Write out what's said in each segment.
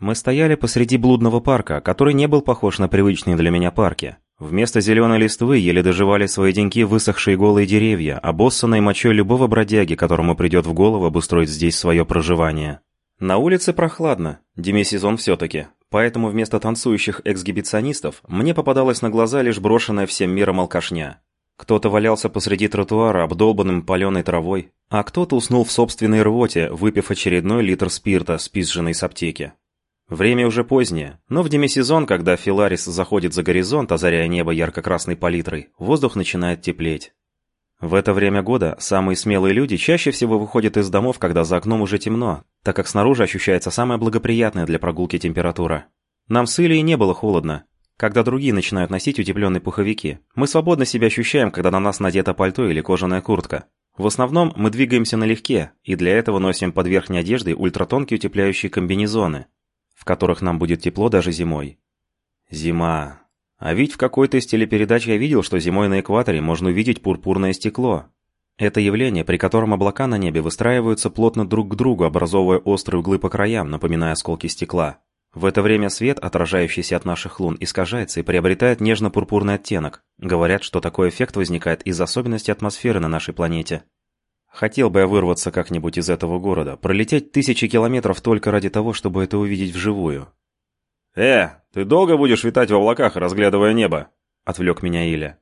Мы стояли посреди блудного парка, который не был похож на привычные для меня парки. Вместо зеленой листвы еле доживали свои деньки высохшие голые деревья, обоссанной мочой любого бродяги, которому придет в голову обустроить здесь свое проживание. На улице прохладно, демисезон все-таки, поэтому вместо танцующих эксгибиционистов мне попадалась на глаза лишь брошенная всем миром алкашня. Кто-то валялся посреди тротуара, обдолбанным паленой травой, а кто-то уснул в собственной рвоте, выпив очередной литр спирта, спизженный с аптеки. Время уже позднее, но в демисезон, когда Филарис заходит за горизонт, озаряя небо ярко-красной палитрой, воздух начинает теплеть. В это время года самые смелые люди чаще всего выходят из домов, когда за окном уже темно, так как снаружи ощущается самая благоприятная для прогулки температура. Нам с Ильей не было холодно. Когда другие начинают носить утепленные пуховики, мы свободно себя ощущаем, когда на нас надето пальто или кожаная куртка. В основном мы двигаемся налегке, и для этого носим под верхней одеждой ультратонкие утепляющие комбинезоны, в которых нам будет тепло даже зимой. Зима. А ведь в какой-то из телепередач я видел, что зимой на экваторе можно увидеть пурпурное стекло. Это явление, при котором облака на небе выстраиваются плотно друг к другу, образовывая острые углы по краям, напоминая осколки стекла. В это время свет, отражающийся от наших лун, искажается и приобретает нежно-пурпурный оттенок. Говорят, что такой эффект возникает из особенностей атмосферы на нашей планете. Хотел бы я вырваться как-нибудь из этого города, пролететь тысячи километров только ради того, чтобы это увидеть вживую. «Э, ты долго будешь витать в облаках, разглядывая небо?» — отвлек меня Иля.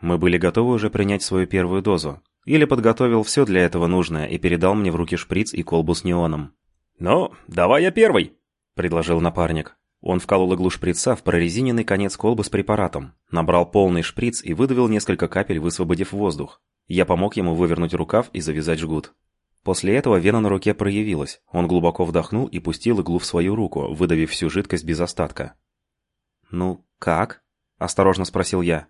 Мы были готовы уже принять свою первую дозу. Иля подготовил все для этого нужное и передал мне в руки шприц и колбу с неоном. «Ну, давай я первый», — предложил напарник. Он вколол иглу шприца в прорезиненный конец колбы с препаратом, набрал полный шприц и выдавил несколько капель, высвободив воздух. Я помог ему вывернуть рукав и завязать жгут. После этого вена на руке проявилась. Он глубоко вдохнул и пустил иглу в свою руку, выдавив всю жидкость без остатка. «Ну, как?» – осторожно спросил я.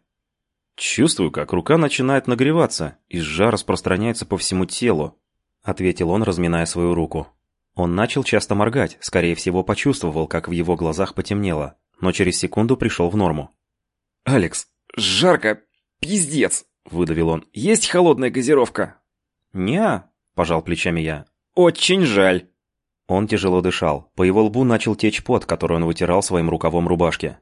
«Чувствую, как рука начинает нагреваться, и жар распространяется по всему телу», – ответил он, разминая свою руку. Он начал часто моргать, скорее всего, почувствовал, как в его глазах потемнело, но через секунду пришел в норму. «Алекс, жарко, пиздец!» — выдавил он. «Есть холодная газировка?» «Не-а», пожал плечами я. «Очень жаль». Он тяжело дышал. По его лбу начал течь пот, который он вытирал своим рукавом рубашки.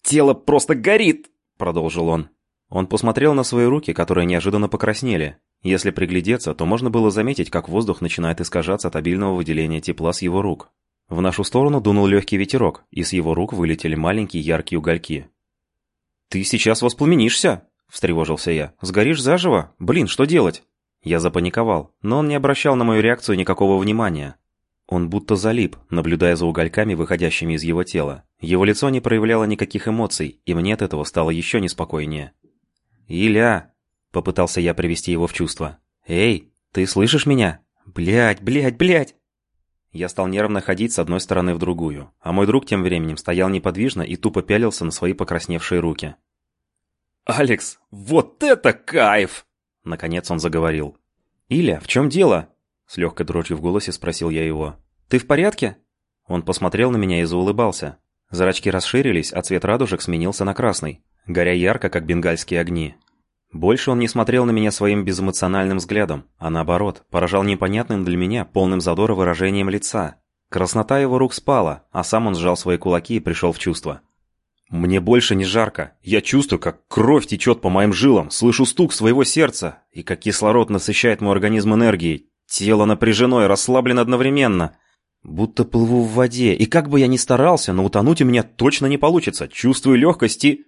«Тело просто горит!» — продолжил он. Он посмотрел на свои руки, которые неожиданно покраснели. Если приглядеться, то можно было заметить, как воздух начинает искажаться от обильного выделения тепла с его рук. В нашу сторону дунул легкий ветерок, и с его рук вылетели маленькие яркие угольки. «Ты сейчас воспламенишься!» встревожился я. «Сгоришь заживо? Блин, что делать?» Я запаниковал, но он не обращал на мою реакцию никакого внимания. Он будто залип, наблюдая за угольками, выходящими из его тела. Его лицо не проявляло никаких эмоций, и мне от этого стало еще неспокойнее. «Иля!» — попытался я привести его в чувство. «Эй, ты слышишь меня? Блядь, блядь, блядь!» Я стал нервно ходить с одной стороны в другую, а мой друг тем временем стоял неподвижно и тупо пялился на свои покрасневшие руки. «Алекс, вот это кайф!» Наконец он заговорил. «Иля, в чем дело?» С легкой дрожью в голосе спросил я его. «Ты в порядке?» Он посмотрел на меня и заулыбался. Зрачки расширились, а цвет радужек сменился на красный, горя ярко, как бенгальские огни. Больше он не смотрел на меня своим безэмоциональным взглядом, а наоборот, поражал непонятным для меня, полным задора выражением лица. Краснота его рук спала, а сам он сжал свои кулаки и пришел в чувство. Мне больше не жарко. Я чувствую, как кровь течет по моим жилам, слышу стук своего сердца, и как кислород насыщает мой организм энергией. Тело напряжено и расслаблено одновременно. Будто плыву в воде, и как бы я ни старался, но утонуть у меня точно не получится. Чувствую легкость и...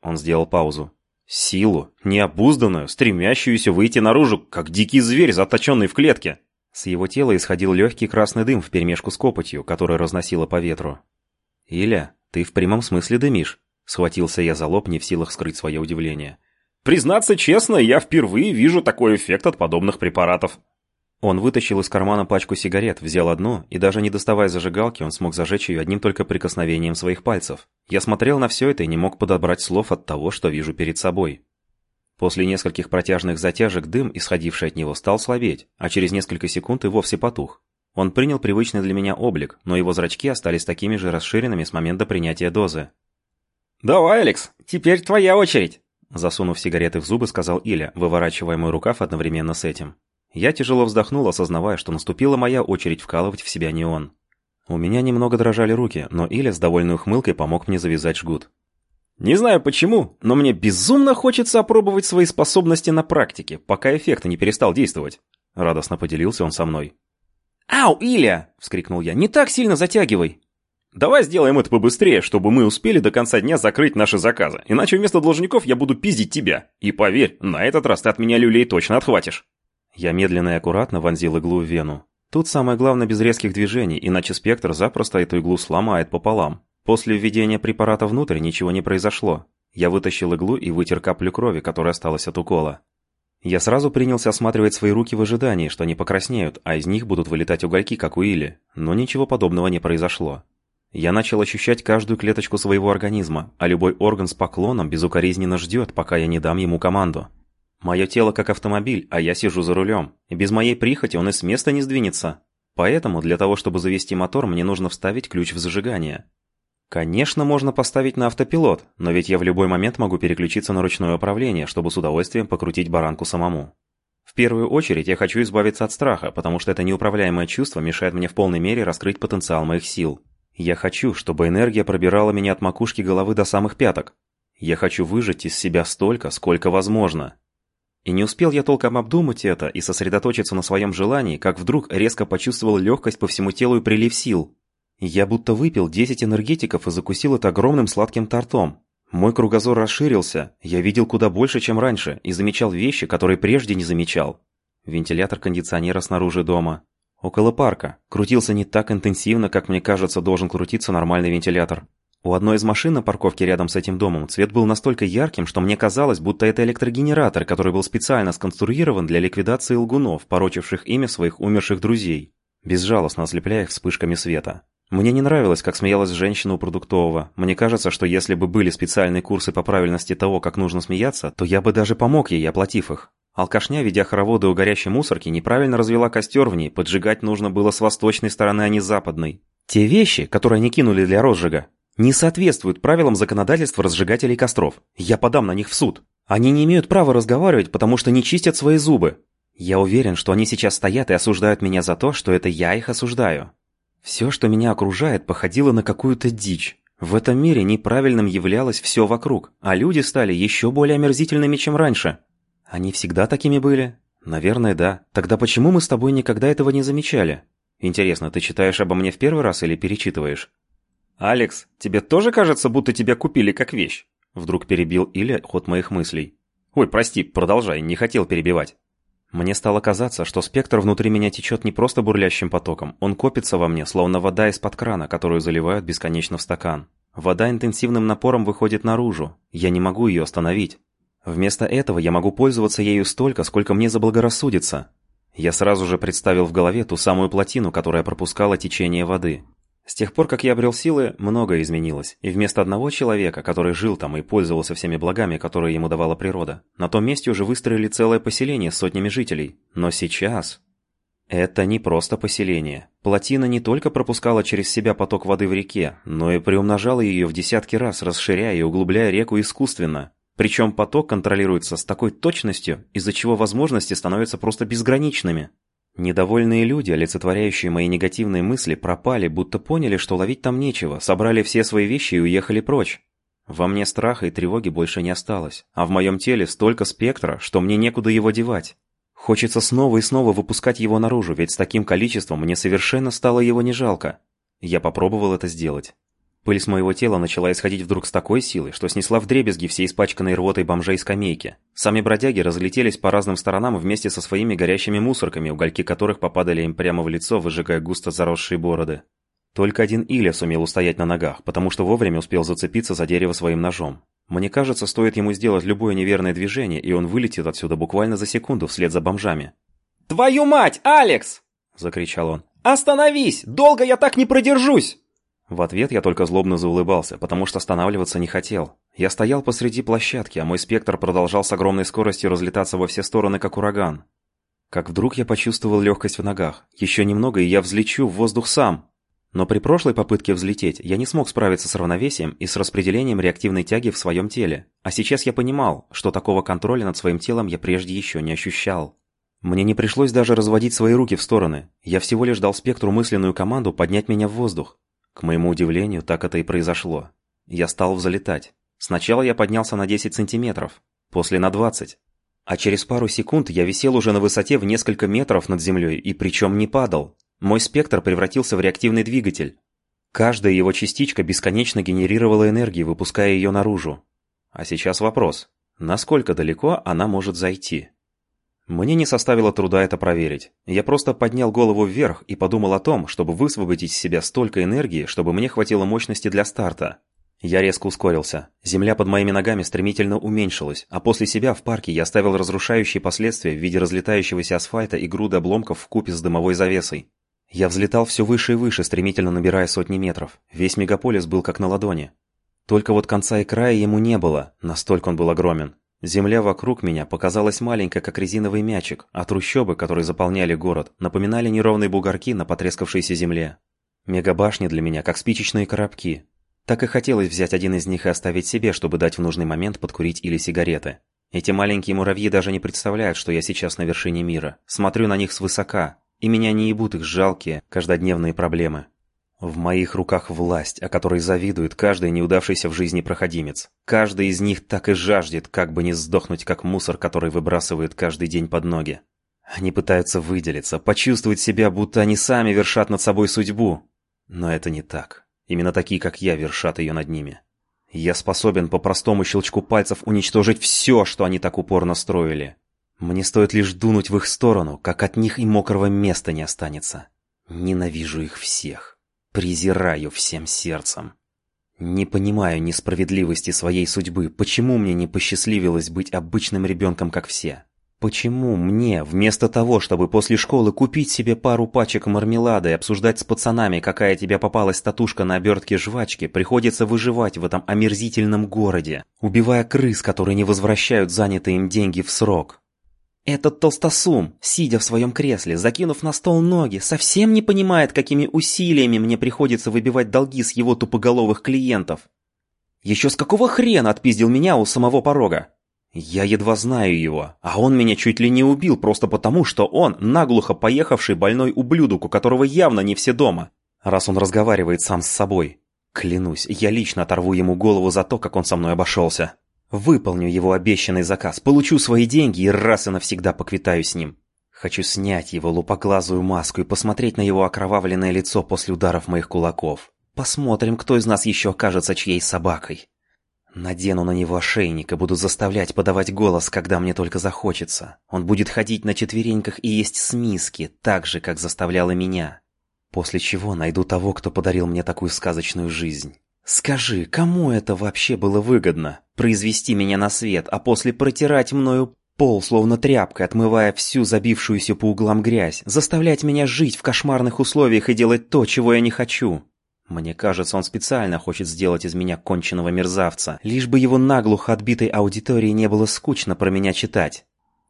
Он сделал паузу. Силу, необузданную, стремящуюся выйти наружу, как дикий зверь, заточенный в клетке. С его тела исходил легкий красный дым вперемешку с копотью, которая разносила по ветру. «Иля, «Ты в прямом смысле дымишь», — схватился я за лоб, не в силах скрыть свое удивление. «Признаться честно, я впервые вижу такой эффект от подобных препаратов». Он вытащил из кармана пачку сигарет, взял одну, и даже не доставая зажигалки, он смог зажечь ее одним только прикосновением своих пальцев. Я смотрел на все это и не мог подобрать слов от того, что вижу перед собой. После нескольких протяжных затяжек дым, исходивший от него, стал слабеть, а через несколько секунд и вовсе потух. Он принял привычный для меня облик, но его зрачки остались такими же расширенными с момента принятия дозы. «Давай, Алекс, теперь твоя очередь!» Засунув сигареты в зубы, сказал Иля, выворачивая мой рукав одновременно с этим. Я тяжело вздохнул, осознавая, что наступила моя очередь вкалывать в себя неон. У меня немного дрожали руки, но Иля с довольной ухмылкой помог мне завязать жгут. «Не знаю почему, но мне безумно хочется опробовать свои способности на практике, пока эффект не перестал действовать», — радостно поделился он со мной. «Ау, Иля!» — вскрикнул я. «Не так сильно затягивай!» «Давай сделаем это побыстрее, чтобы мы успели до конца дня закрыть наши заказы, иначе вместо должников я буду пиздить тебя. И поверь, на этот раз ты от меня люлей точно отхватишь». Я медленно и аккуратно вонзил иглу в вену. Тут самое главное без резких движений, иначе спектр запросто эту иглу сломает пополам. После введения препарата внутрь ничего не произошло. Я вытащил иглу и вытер каплю крови, которая осталась от укола. Я сразу принялся осматривать свои руки в ожидании, что они покраснеют, а из них будут вылетать угольки, как у Или, но ничего подобного не произошло. Я начал ощущать каждую клеточку своего организма, а любой орган с поклоном безукоризненно ждет, пока я не дам ему команду. Мое тело как автомобиль, а я сижу за рулем. Без моей прихоти он и с места не сдвинется. Поэтому для того, чтобы завести мотор, мне нужно вставить ключ в зажигание. Конечно, можно поставить на автопилот, но ведь я в любой момент могу переключиться на ручное управление, чтобы с удовольствием покрутить баранку самому. В первую очередь я хочу избавиться от страха, потому что это неуправляемое чувство мешает мне в полной мере раскрыть потенциал моих сил. Я хочу, чтобы энергия пробирала меня от макушки головы до самых пяток. Я хочу выжать из себя столько, сколько возможно. И не успел я толком обдумать это и сосредоточиться на своем желании, как вдруг резко почувствовал легкость по всему телу и прилив сил. Я будто выпил 10 энергетиков и закусил это огромным сладким тортом. Мой кругозор расширился, я видел куда больше, чем раньше, и замечал вещи, которые прежде не замечал. Вентилятор кондиционера снаружи дома. Около парка. Крутился не так интенсивно, как мне кажется, должен крутиться нормальный вентилятор. У одной из машин на парковке рядом с этим домом цвет был настолько ярким, что мне казалось, будто это электрогенератор, который был специально сконструирован для ликвидации лгунов, порочивших имя своих умерших друзей, безжалостно ослепляя их вспышками света. Мне не нравилось, как смеялась женщина у продуктового. Мне кажется, что если бы были специальные курсы по правильности того, как нужно смеяться, то я бы даже помог ей, оплатив их. Алкашня, ведя хороводы у горящей мусорки, неправильно развела костер в ней, поджигать нужно было с восточной стороны, а не с западной. Те вещи, которые они кинули для розжига, не соответствуют правилам законодательства разжигателей костров. Я подам на них в суд. Они не имеют права разговаривать, потому что не чистят свои зубы. Я уверен, что они сейчас стоят и осуждают меня за то, что это я их осуждаю. Все, что меня окружает, походило на какую-то дичь. В этом мире неправильным являлось все вокруг, а люди стали еще более омерзительными, чем раньше. Они всегда такими были? Наверное, да. Тогда почему мы с тобой никогда этого не замечали? Интересно, ты читаешь обо мне в первый раз или перечитываешь? «Алекс, тебе тоже кажется, будто тебя купили как вещь?» Вдруг перебил Илья ход моих мыслей. «Ой, прости, продолжай, не хотел перебивать». Мне стало казаться, что спектр внутри меня течет не просто бурлящим потоком, он копится во мне, словно вода из-под крана, которую заливают бесконечно в стакан. Вода интенсивным напором выходит наружу, я не могу ее остановить. Вместо этого я могу пользоваться ею столько, сколько мне заблагорассудится. Я сразу же представил в голове ту самую плотину, которая пропускала течение воды. С тех пор, как я обрел силы, многое изменилось, и вместо одного человека, который жил там и пользовался всеми благами, которые ему давала природа, на том месте уже выстроили целое поселение с сотнями жителей. Но сейчас... Это не просто поселение. Плотина не только пропускала через себя поток воды в реке, но и приумножала ее в десятки раз, расширяя и углубляя реку искусственно. Причем поток контролируется с такой точностью, из-за чего возможности становятся просто безграничными. Недовольные люди, олицетворяющие мои негативные мысли, пропали, будто поняли, что ловить там нечего, собрали все свои вещи и уехали прочь. Во мне страха и тревоги больше не осталось, а в моем теле столько спектра, что мне некуда его девать. Хочется снова и снова выпускать его наружу, ведь с таким количеством мне совершенно стало его не жалко. Я попробовал это сделать. Пыль с моего тела начала исходить вдруг с такой силой, что снесла вдребезги все испачканные рвотой бомжей скамейки. Сами бродяги разлетелись по разным сторонам вместе со своими горящими мусорками, угольки которых попадали им прямо в лицо, выжигая густо заросшие бороды. Только один Иля сумел устоять на ногах, потому что вовремя успел зацепиться за дерево своим ножом. Мне кажется, стоит ему сделать любое неверное движение, и он вылетит отсюда буквально за секунду вслед за бомжами. «Твою мать, Алекс!» – закричал он. «Остановись! Долго я так не продержусь!» В ответ я только злобно заулыбался, потому что останавливаться не хотел. Я стоял посреди площадки, а мой спектр продолжал с огромной скоростью разлетаться во все стороны, как ураган. Как вдруг я почувствовал легкость в ногах. Еще немного, и я взлечу в воздух сам. Но при прошлой попытке взлететь я не смог справиться с равновесием и с распределением реактивной тяги в своем теле. А сейчас я понимал, что такого контроля над своим телом я прежде еще не ощущал. Мне не пришлось даже разводить свои руки в стороны. Я всего лишь дал спектру мысленную команду поднять меня в воздух. К моему удивлению, так это и произошло. Я стал взлетать. Сначала я поднялся на 10 сантиметров, после на 20. А через пару секунд я висел уже на высоте в несколько метров над землей и причем не падал. Мой спектр превратился в реактивный двигатель. Каждая его частичка бесконечно генерировала энергию, выпуская ее наружу. А сейчас вопрос. Насколько далеко она может зайти? Мне не составило труда это проверить. Я просто поднял голову вверх и подумал о том, чтобы высвободить из себя столько энергии, чтобы мне хватило мощности для старта. Я резко ускорился. Земля под моими ногами стремительно уменьшилась, а после себя в парке я оставил разрушающие последствия в виде разлетающегося асфальта и груды обломков в купе с дымовой завесой. Я взлетал все выше и выше, стремительно набирая сотни метров. Весь мегаполис был как на ладони. Только вот конца и края ему не было, настолько он был огромен. Земля вокруг меня показалась маленькой, как резиновый мячик, а трущобы, которые заполняли город, напоминали неровные бугорки на потрескавшейся земле. Мегабашни для меня, как спичечные коробки. Так и хотелось взять один из них и оставить себе, чтобы дать в нужный момент подкурить или сигареты. Эти маленькие муравьи даже не представляют, что я сейчас на вершине мира. Смотрю на них свысока, и меня не ебут их жалкие, каждодневные проблемы. В моих руках власть, о которой завидует каждый неудавшийся в жизни проходимец. Каждый из них так и жаждет, как бы не сдохнуть, как мусор, который выбрасывают каждый день под ноги. Они пытаются выделиться, почувствовать себя, будто они сами вершат над собой судьбу. Но это не так. Именно такие, как я, вершат ее над ними. Я способен по простому щелчку пальцев уничтожить все, что они так упорно строили. Мне стоит лишь дунуть в их сторону, как от них и мокрого места не останется. Ненавижу их всех. Презираю всем сердцем. Не понимаю несправедливости своей судьбы. Почему мне не посчастливилось быть обычным ребенком, как все? Почему мне, вместо того, чтобы после школы купить себе пару пачек мармелада и обсуждать с пацанами, какая тебе попалась татушка на обертке жвачки, приходится выживать в этом омерзительном городе, убивая крыс, которые не возвращают занятые им деньги в срок? Этот толстосум, сидя в своем кресле, закинув на стол ноги, совсем не понимает, какими усилиями мне приходится выбивать долги с его тупоголовых клиентов. Еще с какого хрена отпиздил меня у самого порога? Я едва знаю его, а он меня чуть ли не убил просто потому, что он наглухо поехавший больной ублюдок, у которого явно не все дома, раз он разговаривает сам с собой. Клянусь, я лично оторву ему голову за то, как он со мной обошелся. Выполню его обещанный заказ, получу свои деньги и раз и навсегда поквитаюсь с ним. Хочу снять его лупоглазую маску и посмотреть на его окровавленное лицо после ударов моих кулаков. Посмотрим, кто из нас еще окажется чьей собакой. Надену на него ошейник и буду заставлять подавать голос, когда мне только захочется. Он будет ходить на четвереньках и есть с миски, так же, как заставляла меня. После чего найду того, кто подарил мне такую сказочную жизнь. Скажи, кому это вообще было выгодно? Произвести меня на свет, а после протирать мною пол, словно тряпкой, отмывая всю забившуюся по углам грязь, заставлять меня жить в кошмарных условиях и делать то, чего я не хочу? Мне кажется, он специально хочет сделать из меня конченного мерзавца, лишь бы его наглухо отбитой аудитории не было скучно про меня читать.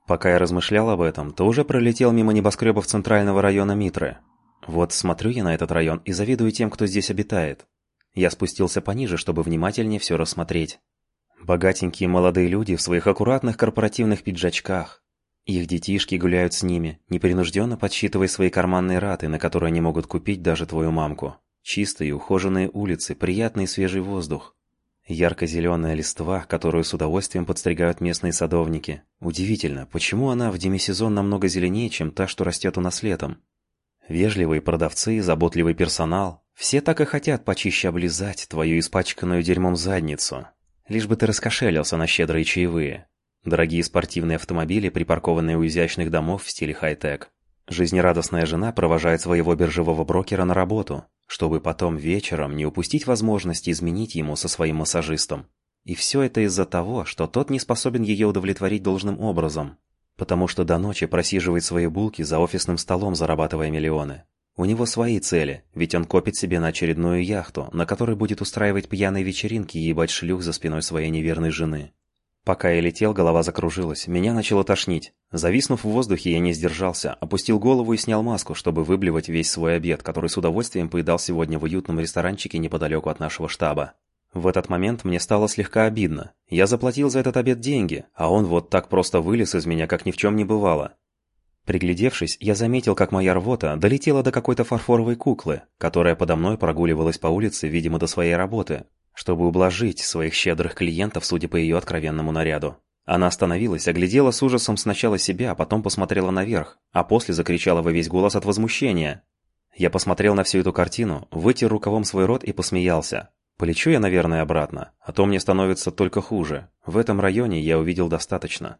Пока я размышлял об этом, то уже пролетел мимо небоскребов центрального района Митры. Вот смотрю я на этот район и завидую тем, кто здесь обитает. Я спустился пониже, чтобы внимательнее все рассмотреть. Богатенькие молодые люди в своих аккуратных корпоративных пиджачках. Их детишки гуляют с ними, непринужденно подсчитывая свои карманные раты, на которые они могут купить даже твою мамку. Чистые, ухоженные улицы, приятный свежий воздух. Ярко-зеленая листва, которую с удовольствием подстригают местные садовники. Удивительно, почему она в демисезон намного зеленее, чем та, что растет у нас летом. Вежливые продавцы, заботливый персонал, все так и хотят почище облизать твою испачканную дерьмом задницу. Лишь бы ты раскошелился на щедрые чаевые. Дорогие спортивные автомобили, припаркованные у изящных домов в стиле хай-тек. Жизнерадостная жена провожает своего биржевого брокера на работу, чтобы потом вечером не упустить возможности изменить ему со своим массажистом. И все это из-за того, что тот не способен ее удовлетворить должным образом, потому что до ночи просиживает свои булки за офисным столом, зарабатывая миллионы. У него свои цели, ведь он копит себе на очередную яхту, на которой будет устраивать пьяные вечеринки и ебать шлюх за спиной своей неверной жены. Пока я летел, голова закружилась, меня начало тошнить. Зависнув в воздухе, я не сдержался, опустил голову и снял маску, чтобы выблевать весь свой обед, который с удовольствием поедал сегодня в уютном ресторанчике неподалеку от нашего штаба. В этот момент мне стало слегка обидно. Я заплатил за этот обед деньги, а он вот так просто вылез из меня, как ни в чем не бывало. Приглядевшись, я заметил, как моя рвота долетела до какой-то фарфоровой куклы, которая подо мной прогуливалась по улице, видимо, до своей работы, чтобы ублажить своих щедрых клиентов, судя по ее откровенному наряду. Она остановилась, оглядела с ужасом сначала себя, а потом посмотрела наверх, а после закричала во весь голос от возмущения. Я посмотрел на всю эту картину, вытер рукавом свой рот и посмеялся. Полечу я, наверное, обратно, а то мне становится только хуже. В этом районе я увидел достаточно.